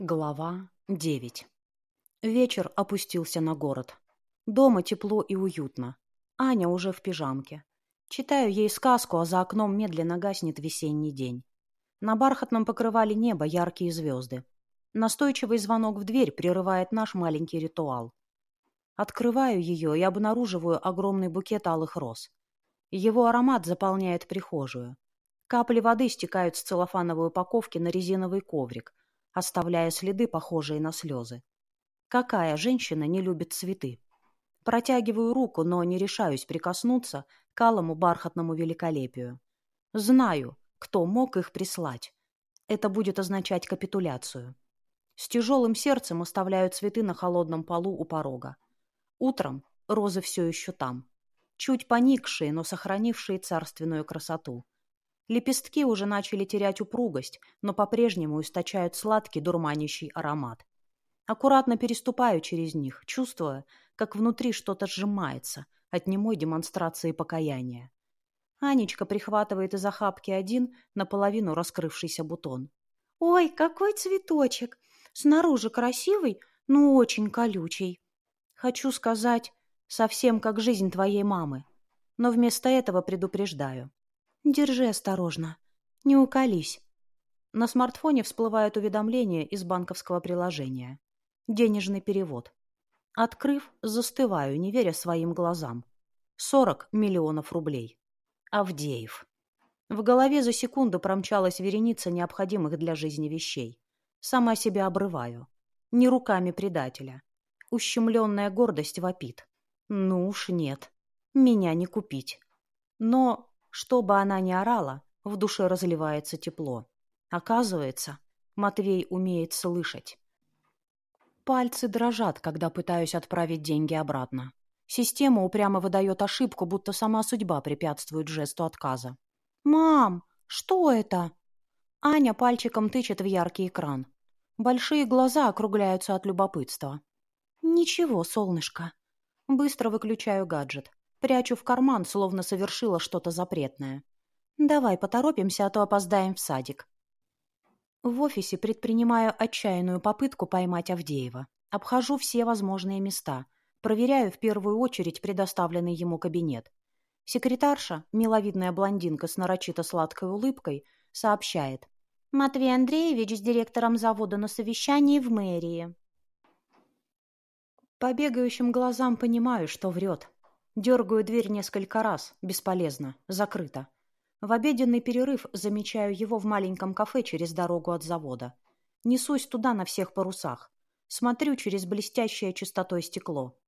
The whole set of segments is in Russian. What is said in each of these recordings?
Глава 9 Вечер опустился на город. Дома тепло и уютно. Аня уже в пижамке. Читаю ей сказку, а за окном медленно гаснет весенний день. На бархатном покрывале неба яркие звезды. Настойчивый звонок в дверь прерывает наш маленький ритуал. Открываю ее и обнаруживаю огромный букет алых роз. Его аромат заполняет прихожую. Капли воды стекают с целлофановой упаковки на резиновый коврик, оставляя следы, похожие на слезы. Какая женщина не любит цветы? Протягиваю руку, но не решаюсь прикоснуться к алому бархатному великолепию. Знаю, кто мог их прислать. Это будет означать капитуляцию. С тяжелым сердцем оставляю цветы на холодном полу у порога. Утром розы все еще там. Чуть поникшие, но сохранившие царственную красоту. Лепестки уже начали терять упругость, но по-прежнему источают сладкий дурманящий аромат. Аккуратно переступаю через них, чувствуя, как внутри что-то сжимается от немой демонстрации покаяния. Анечка прихватывает из охапки один наполовину раскрывшийся бутон. «Ой, какой цветочек! Снаружи красивый, но очень колючий. Хочу сказать, совсем как жизнь твоей мамы, но вместо этого предупреждаю. Держи осторожно. Не уколись. На смартфоне всплывает уведомление из банковского приложения. Денежный перевод. Открыв, застываю, не веря своим глазам. 40 миллионов рублей. Авдеев. В голове за секунду промчалась вереница необходимых для жизни вещей. Сама себя обрываю. Не руками предателя. Ущемленная гордость вопит. Ну уж нет. Меня не купить. Но что бы она ни орала, в душе разливается тепло. Оказывается, Матвей умеет слышать. Пальцы дрожат, когда пытаюсь отправить деньги обратно. Система упрямо выдает ошибку, будто сама судьба препятствует жесту отказа. «Мам, что это?» Аня пальчиком тычет в яркий экран. Большие глаза округляются от любопытства. «Ничего, солнышко». Быстро выключаю гаджет. Прячу в карман, словно совершила что-то запретное. «Давай поторопимся, а то опоздаем в садик». В офисе предпринимаю отчаянную попытку поймать Авдеева. Обхожу все возможные места. Проверяю в первую очередь предоставленный ему кабинет. Секретарша, миловидная блондинка с нарочито сладкой улыбкой, сообщает. «Матвей Андреевич с директором завода на совещании в мэрии». По бегающим глазам понимаю, что врет. Дергаю дверь несколько раз. Бесполезно. Закрыто. В обеденный перерыв замечаю его в маленьком кафе через дорогу от завода. Несусь туда на всех парусах. Смотрю через блестящее чистотой стекло.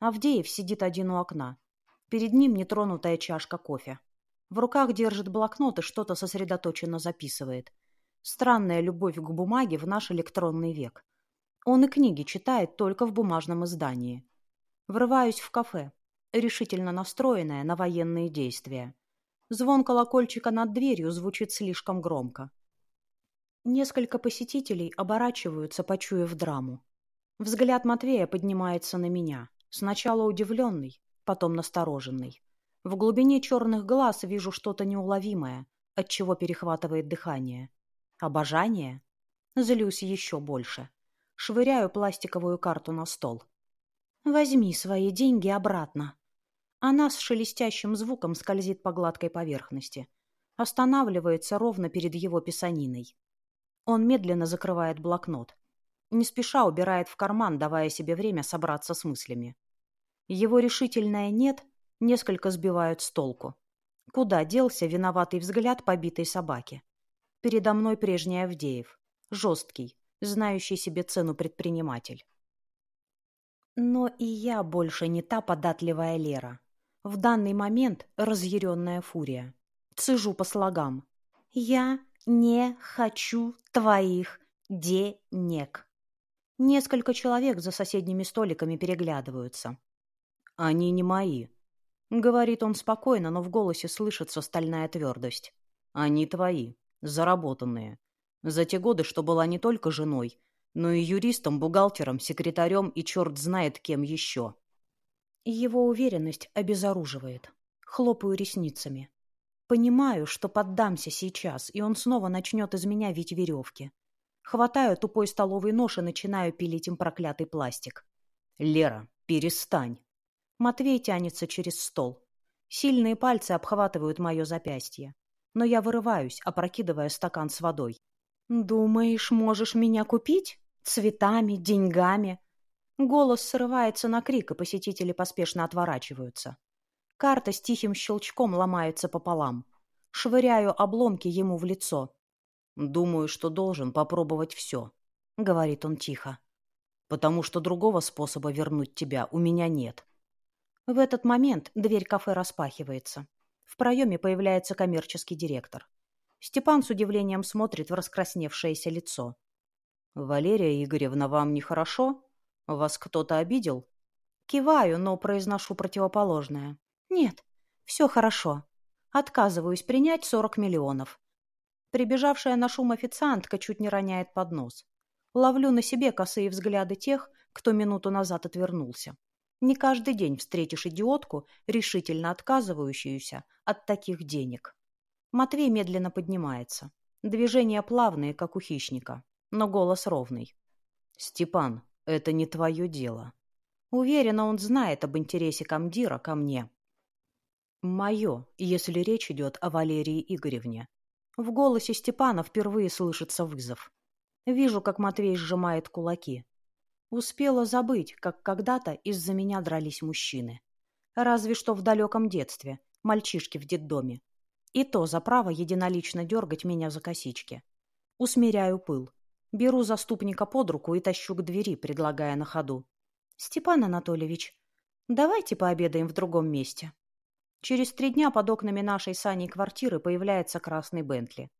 Авдеев сидит один у окна. Перед ним нетронутая чашка кофе. В руках держит блокнот и что-то сосредоточенно записывает. Странная любовь к бумаге в наш электронный век. Он и книги читает только в бумажном издании. Врываюсь в кафе решительно настроенная на военные действия. Звон колокольчика над дверью звучит слишком громко. Несколько посетителей оборачиваются, почуяв драму. Взгляд Матвея поднимается на меня. Сначала удивленный, потом настороженный. В глубине черных глаз вижу что-то неуловимое, от чего перехватывает дыхание. Обожание? Злюсь еще больше. Швыряю пластиковую карту на стол. «Возьми свои деньги обратно», она с шелестящим звуком скользит по гладкой поверхности. Останавливается ровно перед его писаниной. Он медленно закрывает блокнот. Не спеша убирает в карман, давая себе время собраться с мыслями. Его решительное «нет» несколько сбивают с толку. Куда делся виноватый взгляд побитой собаки? Передо мной прежний Авдеев. Жесткий, знающий себе цену предприниматель. Но и я больше не та податливая Лера. В данный момент разъяренная фурия. Цежу по слогам. «Я не хочу твоих денег». Несколько человек за соседними столиками переглядываются. «Они не мои», — говорит он спокойно, но в голосе слышится стальная твердость. «Они твои, заработанные. За те годы, что была не только женой, но и юристом, бухгалтером, секретарем и черт знает кем еще. Его уверенность обезоруживает. Хлопаю ресницами. Понимаю, что поддамся сейчас, и он снова начнет из меня вить веревки. Хватаю тупой столовый нож и начинаю пилить им проклятый пластик. «Лера, перестань!» Матвей тянется через стол. Сильные пальцы обхватывают мое запястье. Но я вырываюсь, опрокидывая стакан с водой. «Думаешь, можешь меня купить? Цветами, деньгами?» Голос срывается на крик, и посетители поспешно отворачиваются. Карта с тихим щелчком ломается пополам. Швыряю обломки ему в лицо. «Думаю, что должен попробовать все», — говорит он тихо. «Потому что другого способа вернуть тебя у меня нет». В этот момент дверь кафе распахивается. В проеме появляется коммерческий директор. Степан с удивлением смотрит в раскрасневшееся лицо. «Валерия Игоревна, вам нехорошо? Вас кто-то обидел?» Киваю, но произношу противоположное. «Нет, все хорошо. Отказываюсь принять сорок миллионов. Прибежавшая на шум официантка чуть не роняет поднос. Ловлю на себе косые взгляды тех, кто минуту назад отвернулся. Не каждый день встретишь идиотку, решительно отказывающуюся от таких денег. Матвей медленно поднимается. Движения плавные, как у хищника, но голос ровный. «Степан, это не твое дело». Уверена, он знает об интересе комдира ко мне. «Мое, если речь идет о Валерии Игоревне. В голосе Степана впервые слышится вызов. Вижу, как Матвей сжимает кулаки. Успела забыть, как когда-то из-за меня дрались мужчины. Разве что в далеком детстве, мальчишки в детдоме. И то за право единолично дергать меня за косички. Усмиряю пыл. Беру заступника под руку и тащу к двери, предлагая на ходу. «Степан Анатольевич, давайте пообедаем в другом месте». Через три дня под окнами нашей с Аней квартиры появляется красный Бентли.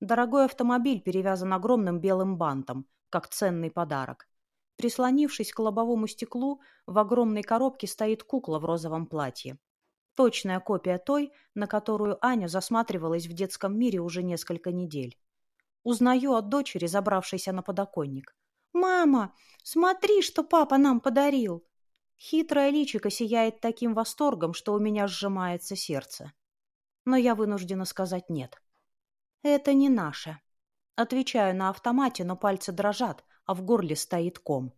Дорогой автомобиль перевязан огромным белым бантом, как ценный подарок. Прислонившись к лобовому стеклу, в огромной коробке стоит кукла в розовом платье. Точная копия той, на которую Аня засматривалась в детском мире уже несколько недель. Узнаю от дочери, забравшейся на подоконник. «Мама, смотри, что папа нам подарил!» Хитрое личико сияет таким восторгом, что у меня сжимается сердце. Но я вынуждена сказать нет. Это не наше. Отвечаю на автомате, но пальцы дрожат, а в горле стоит ком.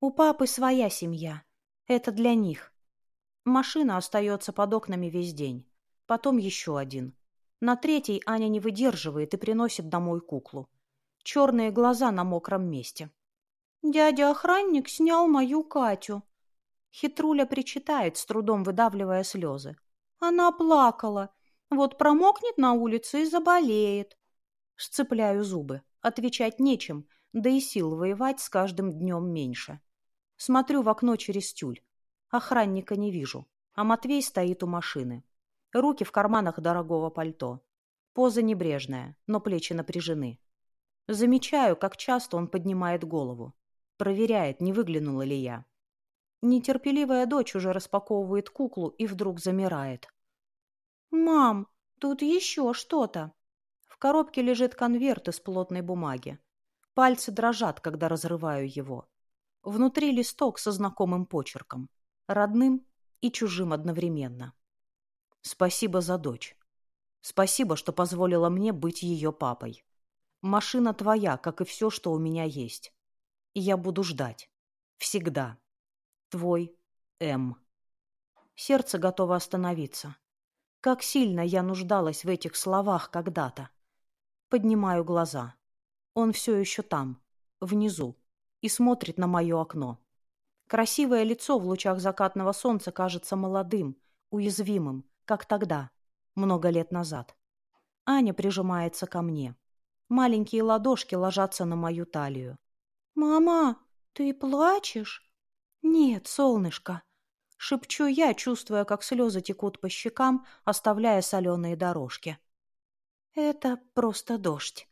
У папы своя семья. Это для них. Машина остается под окнами весь день. Потом еще один. На третий Аня не выдерживает и приносит домой куклу. Черные глаза на мокром месте. «Дядя-охранник снял мою Катю», Хитруля причитает, с трудом выдавливая слезы. Она плакала. Вот промокнет на улице и заболеет. Сцепляю зубы. Отвечать нечем, да и сил воевать с каждым днем меньше. Смотрю в окно через тюль. Охранника не вижу, а Матвей стоит у машины. Руки в карманах дорогого пальто. Поза небрежная, но плечи напряжены. Замечаю, как часто он поднимает голову. Проверяет, не выглянула ли я. Нетерпеливая дочь уже распаковывает куклу и вдруг замирает. «Мам, тут еще что-то!» В коробке лежит конверт из плотной бумаги. Пальцы дрожат, когда разрываю его. Внутри листок со знакомым почерком. Родным и чужим одновременно. «Спасибо за дочь. Спасибо, что позволила мне быть ее папой. Машина твоя, как и все, что у меня есть. И я буду ждать. Всегда». Твой М. Сердце готово остановиться. Как сильно я нуждалась в этих словах когда-то. Поднимаю глаза. Он все еще там, внизу, и смотрит на мое окно. Красивое лицо в лучах закатного солнца кажется молодым, уязвимым, как тогда, много лет назад. Аня прижимается ко мне. Маленькие ладошки ложатся на мою талию. «Мама, ты плачешь?» «Нет, солнышко!» — шепчу я, чувствуя, как слезы текут по щекам, оставляя соленые дорожки. «Это просто дождь».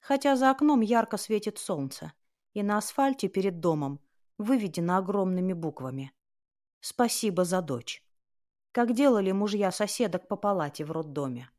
Хотя за окном ярко светит солнце, и на асфальте перед домом выведено огромными буквами. «Спасибо за дочь». Как делали мужья соседок по палате в роддоме.